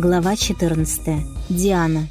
Глава 14. Диана.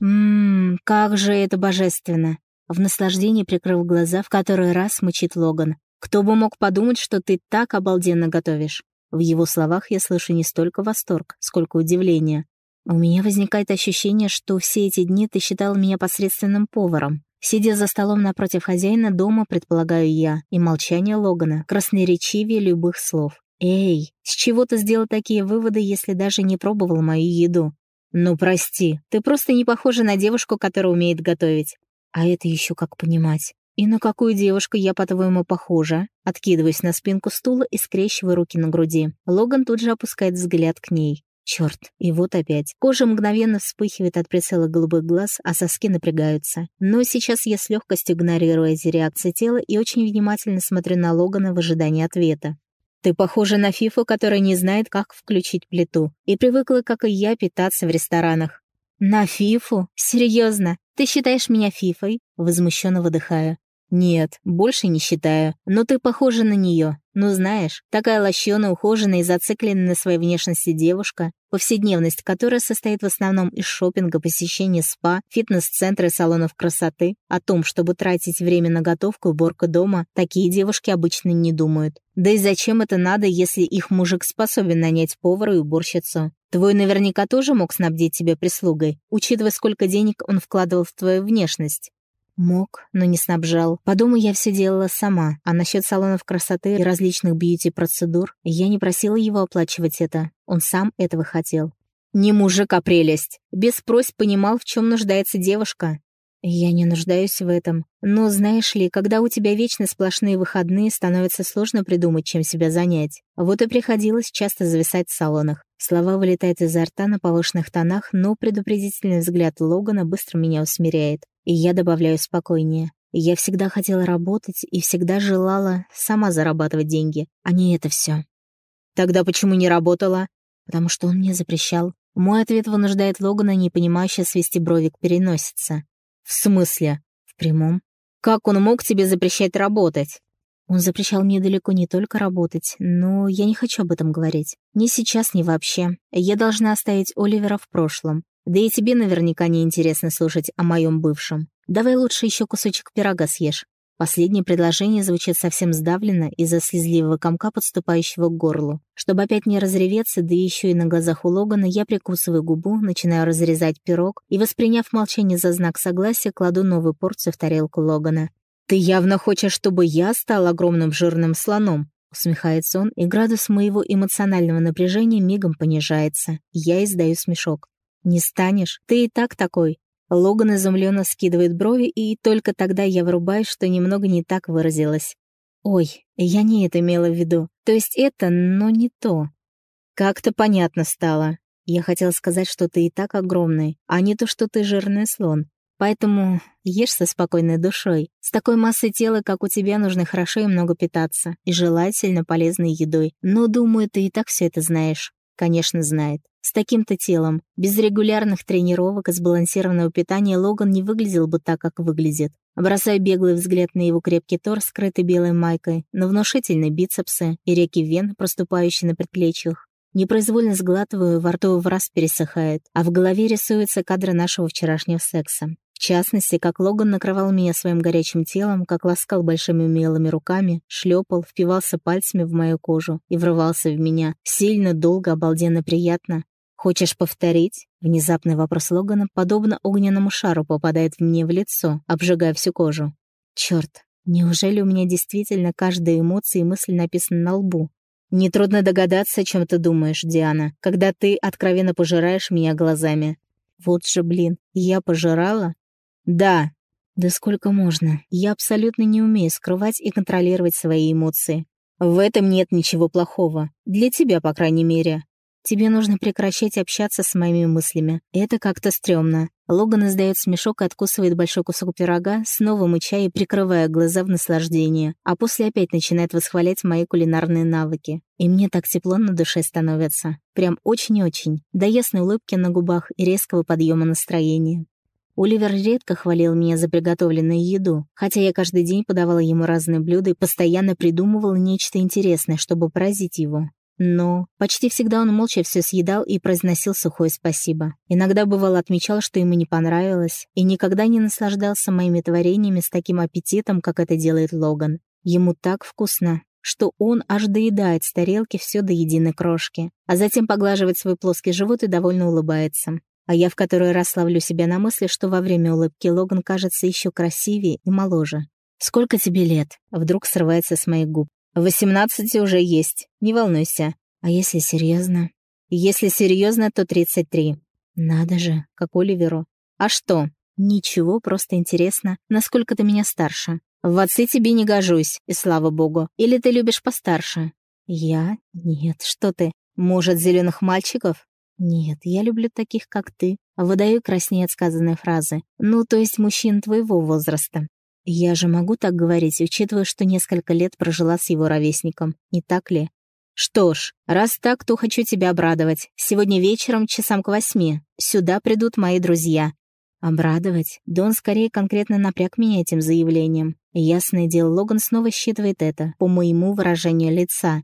Ммм, как же это божественно. В наслаждении прикрыв глаза, в который раз мычит Логан. Кто бы мог подумать, что ты так обалденно готовишь? В его словах я слышу не столько восторг, сколько удивление. У меня возникает ощущение, что все эти дни ты считал меня посредственным поваром. Сидя за столом напротив хозяина дома, предполагаю я, и молчание Логана красноречивее любых слов. «Эй, с чего ты сделал такие выводы, если даже не пробовал мою еду?» «Ну, прости, ты просто не похожа на девушку, которая умеет готовить». «А это еще как понимать?» «И на какую девушку я, по-твоему, похожа?» Откидываюсь на спинку стула и скрещиваю руки на груди. Логан тут же опускает взгляд к ней. Черт, и вот опять. Кожа мгновенно вспыхивает от прицела голубых глаз, а соски напрягаются. Но сейчас я с легкостью игнорирую эти реакции тела и очень внимательно смотрю на Логана в ожидании ответа. Ты похожа на Фифу, которая не знает, как включить плиту, и привыкла, как и я, питаться в ресторанах. На Фифу? Серьезно? Ты считаешь меня Фифой? Возмущенно выдыхаю. «Нет, больше не считаю. Но ты похожа на нее. Ну, знаешь, такая лощеная, ухоженная и зацикленная на своей внешности девушка, повседневность которая состоит в основном из шопинга, посещения спа, фитнес-центра и салонов красоты. О том, чтобы тратить время на готовку и уборку дома, такие девушки обычно не думают. Да и зачем это надо, если их мужик способен нанять повара и уборщицу? Твой наверняка тоже мог снабдить тебя прислугой, учитывая, сколько денег он вкладывал в твою внешность. Мог, но не снабжал. По дому я все делала сама, а насчет салонов красоты и различных бьюти-процедур я не просила его оплачивать это. Он сам этого хотел. Не мужик, а прелесть. Без просьб понимал, в чем нуждается девушка. Я не нуждаюсь в этом. Но, знаешь ли, когда у тебя вечно сплошные выходные, становится сложно придумать, чем себя занять. Вот и приходилось часто зависать в салонах. Слова вылетают изо рта на повышенных тонах, но предупредительный взгляд Логана быстро меня усмиряет. И я добавляю спокойнее. Я всегда хотела работать и всегда желала сама зарабатывать деньги, а не это все. Тогда почему не работала? Потому что он мне запрещал. Мой ответ вынуждает Логана, непонимающе свести бровик переносится. В смысле? В прямом. Как он мог тебе запрещать работать? Он запрещал мне далеко не только работать, но я не хочу об этом говорить. Ни сейчас, ни вообще. Я должна оставить Оливера в прошлом. Да и тебе наверняка не интересно слушать о моем бывшем. Давай лучше еще кусочек пирога съешь. Последнее предложение звучит совсем сдавленно из-за слезливого комка, подступающего к горлу. Чтобы опять не разреветься, да еще и на глазах у Логана, я прикусываю губу, начинаю разрезать пирог и, восприняв молчание за знак согласия, кладу новую порцию в тарелку Логана. «Ты явно хочешь, чтобы я стал огромным жирным слоном?» Усмехается он, и градус моего эмоционального напряжения мигом понижается. Я издаю смешок. «Не станешь, ты и так такой». Логан изумленно скидывает брови, и только тогда я врубаюсь, что немного не так выразилась. «Ой, я не это имела в виду. То есть это, но не то». «Как-то понятно стало. Я хотела сказать, что ты и так огромный, а не то, что ты жирный слон. Поэтому ешь со спокойной душой. С такой массой тела, как у тебя, нужно хорошо и много питаться. И желательно полезной едой. Но, думаю, ты и так все это знаешь. Конечно, знает. С таким-то телом, без регулярных тренировок и сбалансированного питания Логан не выглядел бы так, как выглядит. Бросая беглый взгляд на его крепкий торс, скрытый белой майкой, на внушительные бицепсы и реки вен, проступающие на предплечьях, непроизвольно сглатываю, во рту в раз пересыхает, а в голове рисуются кадры нашего вчерашнего секса. Частности, как Логан накрывал меня своим горячим телом, как ласкал большими умелыми руками, шлепал, впивался пальцами в мою кожу и врывался в меня. Сильно, долго, обалденно приятно. «Хочешь повторить?» Внезапный вопрос Логана, подобно огненному шару, попадает мне в лицо, обжигая всю кожу. Черт, неужели у меня действительно каждая эмоция и мысль написана на лбу? Нетрудно догадаться, о чем ты думаешь, Диана, когда ты откровенно пожираешь меня глазами. Вот же, блин, я пожирала? Да. Да сколько можно? Я абсолютно не умею скрывать и контролировать свои эмоции. В этом нет ничего плохого. Для тебя, по крайней мере. Тебе нужно прекращать общаться с моими мыслями. Это как-то стрёмно. Логан издает смешок и откусывает большой кусок пирога, снова мыча и прикрывая глаза в наслаждении, а после опять начинает восхвалять мои кулинарные навыки. И мне так тепло на душе становится. Прям очень-очень. До ясной улыбки на губах и резкого подъема настроения. Оливер редко хвалил меня за приготовленную еду, хотя я каждый день подавала ему разные блюда и постоянно придумывала нечто интересное, чтобы поразить его. но почти всегда он молча все съедал и произносил сухое спасибо. Иногда бывало отмечал, что ему не понравилось, и никогда не наслаждался моими творениями с таким аппетитом, как это делает Логан. Ему так вкусно, что он аж доедает с тарелки все до единой крошки, а затем поглаживает свой плоский живот и довольно улыбается. А я в который раз ловлю себя на мысли, что во время улыбки Логан кажется еще красивее и моложе. «Сколько тебе лет?» — вдруг срывается с моих губ. «Восемнадцать уже есть, не волнуйся. А если серьезно? Если серьезно, то тридцать три. Надо же, как Оливеру. А что? Ничего, просто интересно, насколько ты меня старше. В отцы тебе не гожусь, и слава богу. Или ты любишь постарше? Я? Нет, что ты? Может, зеленых мальчиков? Нет, я люблю таких, как ты. Выдаю краснее от сказанной фразы. Ну, то есть мужчин твоего возраста. Я же могу так говорить, учитывая, что несколько лет прожила с его ровесником, не так ли? Что ж, раз так, то хочу тебя обрадовать. Сегодня вечером, часам к восьми, сюда придут мои друзья. Обрадовать? Да он скорее конкретно напряг меня этим заявлением. Ясное дело, Логан снова считывает это, по моему выражению лица.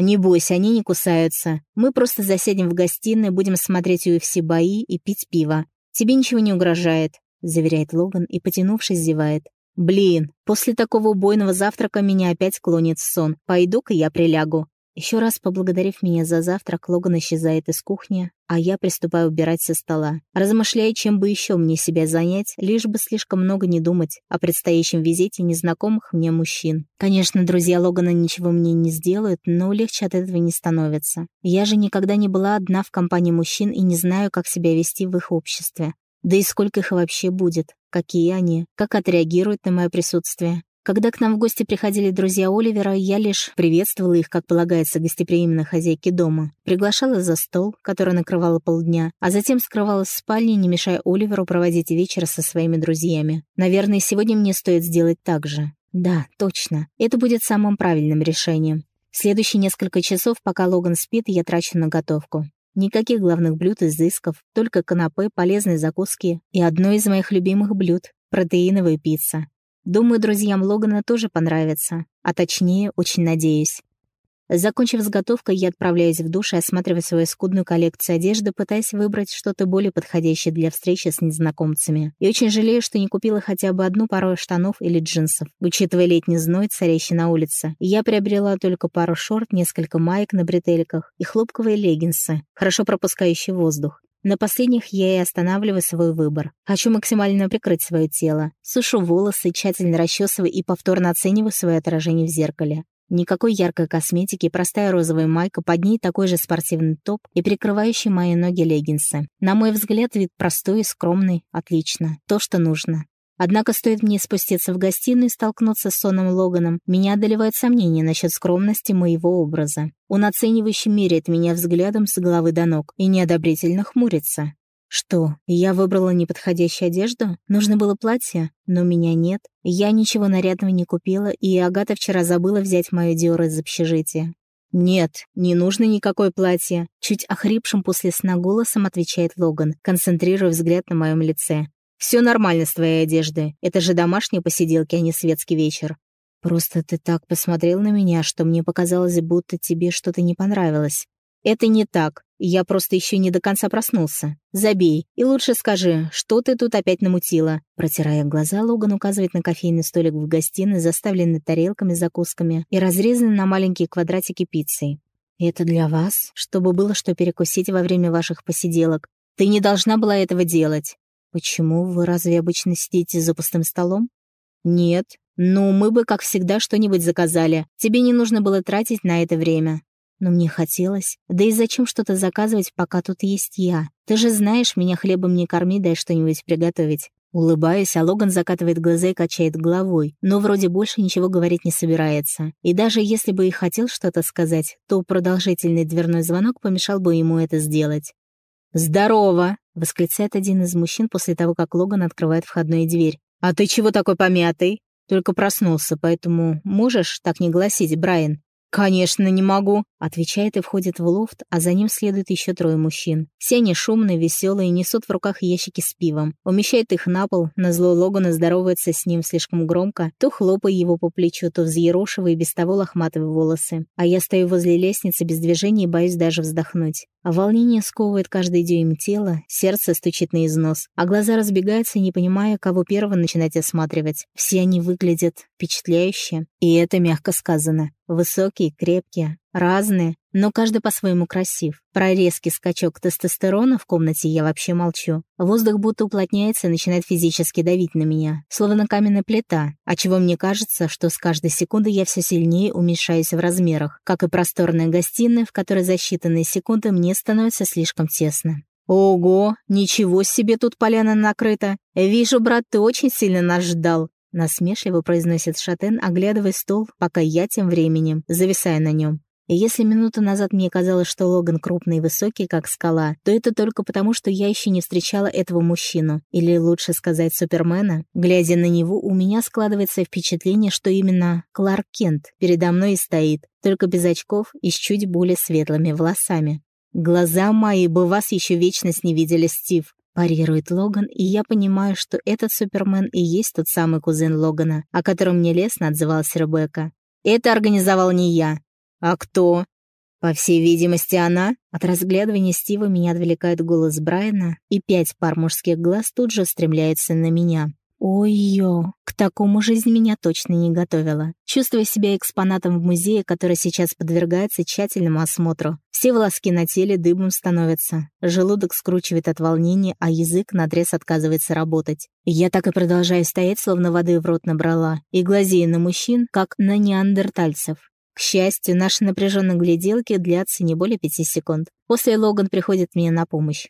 «Не бойся, они не кусаются. Мы просто засядем в гостиной, будем смотреть UFC-бои и пить пиво. Тебе ничего не угрожает», — заверяет Логан и, потянувшись, зевает. Блин, после такого убойного завтрака меня опять клонит в сон. Пойду-ка я прилягу. Еще раз поблагодарив меня за завтрак, Логан исчезает из кухни, а я приступаю убирать со стола, размышляя, чем бы еще мне себя занять, лишь бы слишком много не думать о предстоящем визите незнакомых мне мужчин. Конечно, друзья Логана ничего мне не сделают, но легче от этого не становится. Я же никогда не была одна в компании мужчин и не знаю, как себя вести в их обществе. Да и сколько их вообще будет? Какие они? Как отреагируют на мое присутствие? Когда к нам в гости приходили друзья Оливера, я лишь приветствовала их, как полагается гостеприимной хозяйке дома. Приглашала за стол, который накрывала полдня, а затем скрывалась в спальне, не мешая Оливеру проводить вечер со своими друзьями. Наверное, сегодня мне стоит сделать так же. Да, точно. Это будет самым правильным решением. Следующие несколько часов, пока Логан спит, я трачу на готовку. Никаких главных блюд изысков, только канапе, полезные закуски и одно из моих любимых блюд — протеиновая пицца. Думаю, друзьям Логана тоже понравится, а точнее, очень надеюсь. Закончив с готовкой, я отправляюсь в душ и осматриваю свою скудную коллекцию одежды, пытаясь выбрать что-то более подходящее для встречи с незнакомцами. И очень жалею, что не купила хотя бы одну пару штанов или джинсов. Учитывая летний зной, царящий на улице, я приобрела только пару шорт, несколько маек на бретельках и хлопковые леггинсы, хорошо пропускающие воздух. На последних я и останавливаю свой выбор. Хочу максимально прикрыть свое тело. Сушу волосы, тщательно расчесываю и повторно оцениваю свое отражение в зеркале. Никакой яркой косметики, простая розовая майка, под ней такой же спортивный топ и прикрывающий мои ноги леггинсы. На мой взгляд, вид простой и скромный, отлично. То, что нужно. Однако стоит мне спуститься в гостиную и столкнуться с сонным Логаном, меня одолевают сомнения насчет скромности моего образа. Он оценивающе меряет меня взглядом с головы до ног и неодобрительно хмурится. Что, я выбрала неподходящую одежду? Нужно было платье, но меня нет. Я ничего нарядного не купила, и Агата вчера забыла взять мое Диор из общежития. «Нет, не нужно никакое платье», — чуть охрипшим после сна голосом отвечает Логан, концентрируя взгляд на моем лице. «Все нормально с твоей одеждой. Это же домашние посиделки, а не светский вечер. Просто ты так посмотрел на меня, что мне показалось, будто тебе что-то не понравилось. Это не так. Я просто еще не до конца проснулся. Забей. И лучше скажи, что ты тут опять намутила?» Протирая глаза, Логан указывает на кофейный столик в гостиной, заставленный тарелками, закусками и разрезанный на маленькие квадратики пиццей. «Это для вас, чтобы было что перекусить во время ваших посиделок. Ты не должна была этого делать». «Почему? Вы разве обычно сидите за пустым столом?» «Нет. Ну, мы бы, как всегда, что-нибудь заказали. Тебе не нужно было тратить на это время. Но мне хотелось. Да и зачем что-то заказывать, пока тут есть я? Ты же знаешь, меня хлебом не корми, дай что-нибудь приготовить. Улыбаясь, а Логан закатывает глаза и качает головой, но вроде больше ничего говорить не собирается. И даже если бы и хотел что-то сказать, то продолжительный дверной звонок помешал бы ему это сделать. «Здорово!» — восклицает один из мужчин после того, как Логан открывает входную дверь. «А ты чего такой помятый?» «Только проснулся, поэтому можешь так не гласить, Брайан?» «Конечно, не могу», — отвечает и входит в лофт, а за ним следует еще трое мужчин. Все они шумные, веселые, несут в руках ящики с пивом. Умещает их на пол, на зло Логана здоровается с ним слишком громко, то хлопая его по плечу, то взъерошивая без того лохматые волосы. А я стою возле лестницы без движения и боюсь даже вздохнуть. А волнение сковывает каждый дюйм тела, сердце стучит на износ, а глаза разбегаются, не понимая, кого первого начинать осматривать. Все они выглядят впечатляюще, и это мягко сказано. Высокие, крепкие, разные, но каждый по-своему красив. Про резкий скачок тестостерона в комнате я вообще молчу. Воздух будто уплотняется и начинает физически давить на меня, словно каменная плита, отчего мне кажется, что с каждой секундой я все сильнее уменьшаюсь в размерах, как и просторная гостиная, в которой за считанные секунды мне становится слишком тесно. «Ого, ничего себе тут поляна накрыта! Вижу, брат, ты очень сильно нас ждал. Насмешливо произносит Шатен, оглядывая стол, пока я тем временем зависаю на нем. Если минуту назад мне казалось, что Логан крупный и высокий, как скала, то это только потому, что я еще не встречала этого мужчину, или лучше сказать, Супермена. Глядя на него, у меня складывается впечатление, что именно Кларк Кент передо мной и стоит, только без очков и с чуть более светлыми волосами. «Глаза мои бы вас еще вечность не видели, Стив», Парирует Логан, и я понимаю, что этот Супермен и есть тот самый кузен Логана, о котором мне лестно отзывалась Ребекка. Это организовал не я. А кто? По всей видимости, она. От разглядывания Стива меня отвлекает голос Брайана, и пять пар мужских глаз тут же устремляются на меня. Ой-ё, к такому жизнь меня точно не готовила. Чувствуя себя экспонатом в музее, который сейчас подвергается тщательному осмотру. Все волоски на теле дыбом становятся. Желудок скручивает от волнения, а язык надрез отказывается работать. Я так и продолжаю стоять, словно воды в рот набрала, и глазею на мужчин, как на неандертальцев. К счастью, наши напряженные гляделки длятся не более пяти секунд. После Логан приходит мне на помощь.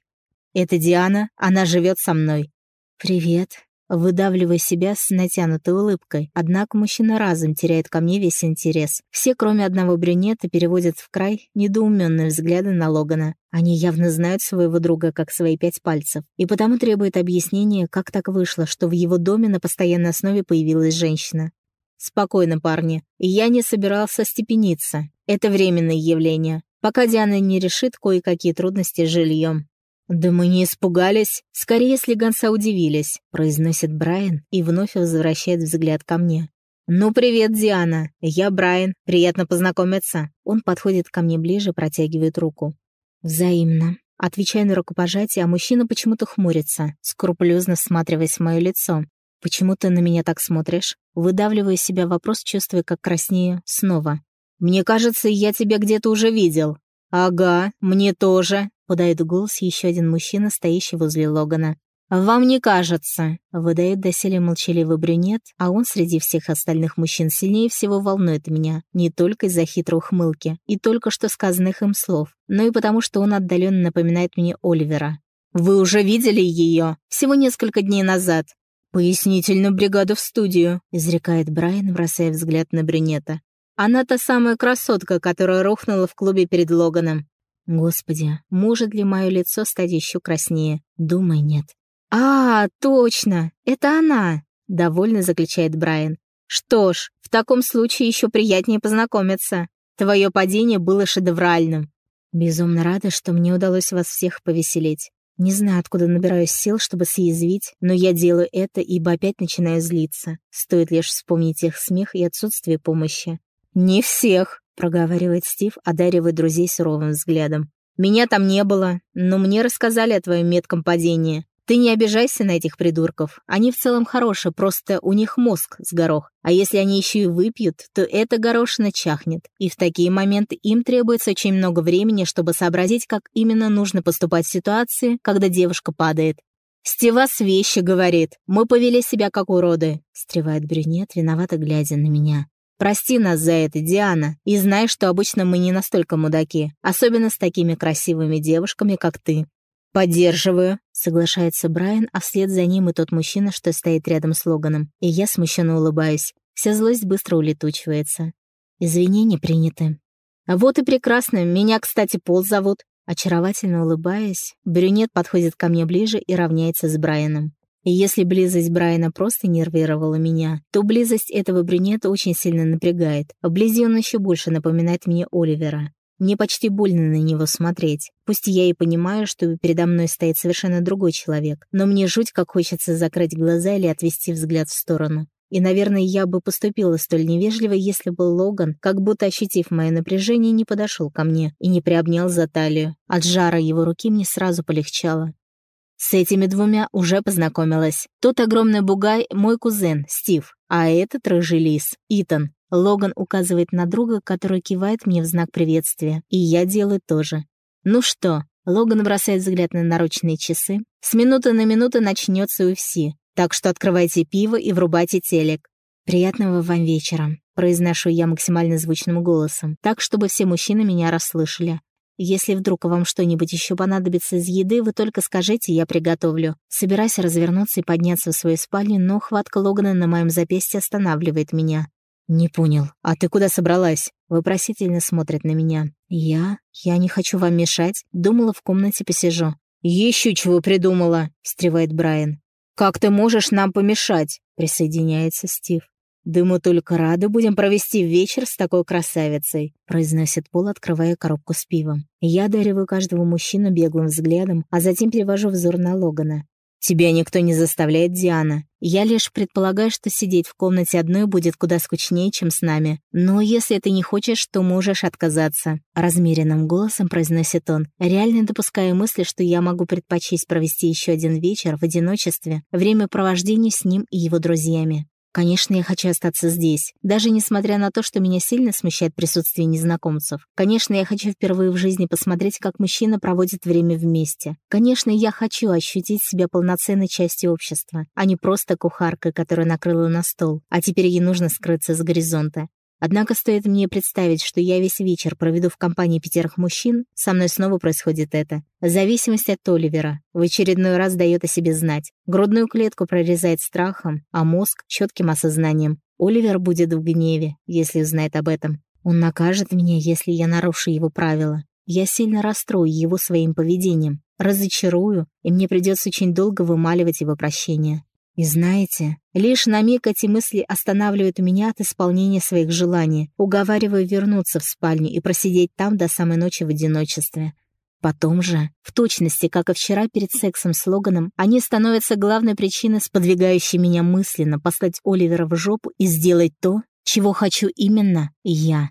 «Это Диана, она живет со мной». «Привет», выдавливая себя с натянутой улыбкой. Однако мужчина разом теряет ко мне весь интерес. Все, кроме одного брюнета, переводят в край недоуменные взгляды на Логана. Они явно знают своего друга как свои пять пальцев, и потому требуют объяснения, как так вышло, что в его доме на постоянной основе появилась женщина. «Спокойно, парни. Я не собирался степениться. Это временное явление, пока Диана не решит кое-какие трудности с жильем. «Да мы не испугались. Скорее, слегонца удивились», — произносит Брайан и вновь возвращает взгляд ко мне. «Ну, привет, Диана. Я Брайан. Приятно познакомиться». Он подходит ко мне ближе, протягивает руку. «Взаимно». Отвечаю на рукопожатие, а мужчина почему-то хмурится, скрупулезно всматриваясь в мое лицо. «Почему ты на меня так смотришь?» Выдавливаю из себя вопрос, чувствуя, как краснею, снова. «Мне кажется, я тебя где-то уже видел». «Ага, мне тоже», Подает голос еще один мужчина, стоящий возле Логана. «Вам не кажется», — выдает доселе молчаливый брюнет, а он среди всех остальных мужчин сильнее всего волнует меня, не только из-за хитрой ухмылки и только что сказанных им слов, но и потому, что он отдаленно напоминает мне Оливера. «Вы уже видели ее? Всего несколько дней назад». «Пояснительную бригаду в студию», — изрекает Брайан, бросая взгляд на брюнета. «Она та самая красотка, которая рухнула в клубе перед Логаном. Господи, может ли мое лицо стать еще краснее? Думай, нет. «А, точно! Это она!» — довольно заключает Брайан. «Что ж, в таком случае еще приятнее познакомиться. Твое падение было шедевральным». Безумно рада, что мне удалось вас всех повеселить. Не знаю, откуда набираюсь сил, чтобы съязвить, но я делаю это, ибо опять начинаю злиться. Стоит лишь вспомнить их смех и отсутствие помощи. «Не всех», проговаривает Стив, одаривая друзей суровым взглядом. «Меня там не было, но мне рассказали о твоем метком падении. Ты не обижайся на этих придурков. Они в целом хорошие, просто у них мозг с горох. А если они еще и выпьют, то эта горошина чахнет. И в такие моменты им требуется очень много времени, чтобы сообразить, как именно нужно поступать в ситуации, когда девушка падает. «Стивас вещи, — говорит. Мы повели себя как уроды», — стревает брюнет, виновато глядя на меня. Прости нас за это, Диана, и знай, что обычно мы не настолько мудаки, особенно с такими красивыми девушками, как ты». «Поддерживаю», — соглашается Брайан, а вслед за ним и тот мужчина, что стоит рядом с Логаном. И я смущенно улыбаюсь. Вся злость быстро улетучивается. Извинения приняты. «Вот и прекрасно. Меня, кстати, Пол зовут». Очаровательно улыбаясь, брюнет подходит ко мне ближе и равняется с Брайаном. И если близость Брайана просто нервировала меня, то близость этого брюнета очень сильно напрягает. Вблизи он еще больше напоминает мне Оливера. Мне почти больно на него смотреть. Пусть я и понимаю, что передо мной стоит совершенно другой человек, но мне жуть как хочется закрыть глаза или отвести взгляд в сторону. И, наверное, я бы поступила столь невежливо, если бы Логан, как будто ощутив мое напряжение, не подошел ко мне и не приобнял за талию. От жара его руки мне сразу полегчало. С этими двумя уже познакомилась. Тот огромный бугай — мой кузен, Стив, а этот рыжий лис, Итан. Логан указывает на друга, который кивает мне в знак приветствия, и я делаю тоже. Ну что, Логан бросает взгляд на наручные часы. С минуты на минуту начнется UFC, так что открывайте пиво и врубайте телек. «Приятного вам вечера», — произношу я максимально звучным голосом, так, чтобы все мужчины меня расслышали. «Если вдруг вам что-нибудь еще понадобится из еды, вы только скажите, я приготовлю». Собираюсь развернуться и подняться в свою спальню, но хватка Логана на моем запястье останавливает меня. «Не понял. А ты куда собралась?» Вопросительно смотрит на меня. «Я? Я не хочу вам мешать. Думала, в комнате посижу». «Еще чего придумала!» — встревает Брайан. «Как ты можешь нам помешать?» — присоединяется Стив. «Да мы только рады будем провести вечер с такой красавицей», — произносит Пол, открывая коробку с пивом. Я одариваю каждого мужчину беглым взглядом, а затем перевожу взор на Логана. «Тебя никто не заставляет, Диана. Я лишь предполагаю, что сидеть в комнате одной будет куда скучнее, чем с нами. Но если ты не хочешь, то можешь отказаться». Размеренным голосом произносит он, реально допуская мысли, что я могу предпочесть провести еще один вечер в одиночестве, время провождения с ним и его друзьями. Конечно, я хочу остаться здесь, даже несмотря на то, что меня сильно смущает присутствие незнакомцев. Конечно, я хочу впервые в жизни посмотреть, как мужчина проводит время вместе. Конечно, я хочу ощутить себя полноценной частью общества, а не просто кухаркой, которая накрыла на стол, а теперь ей нужно скрыться с горизонта. Однако стоит мне представить, что я весь вечер проведу в компании пятерых мужчин, со мной снова происходит это. Зависимость от Оливера в очередной раз дает о себе знать. Грудную клетку прорезает страхом, а мозг — четким осознанием. Оливер будет в гневе, если узнает об этом. Он накажет меня, если я нарушу его правила. Я сильно расстрою его своим поведением, разочарую, и мне придется очень долго вымаливать его прощение. И знаете, лишь на миг эти мысли останавливают меня от исполнения своих желаний, уговаривая вернуться в спальню и просидеть там до самой ночи в одиночестве. Потом же, в точности, как и вчера перед сексом с Логаном, они становятся главной причиной, сподвигающей меня мысленно послать Оливера в жопу и сделать то, чего хочу именно я.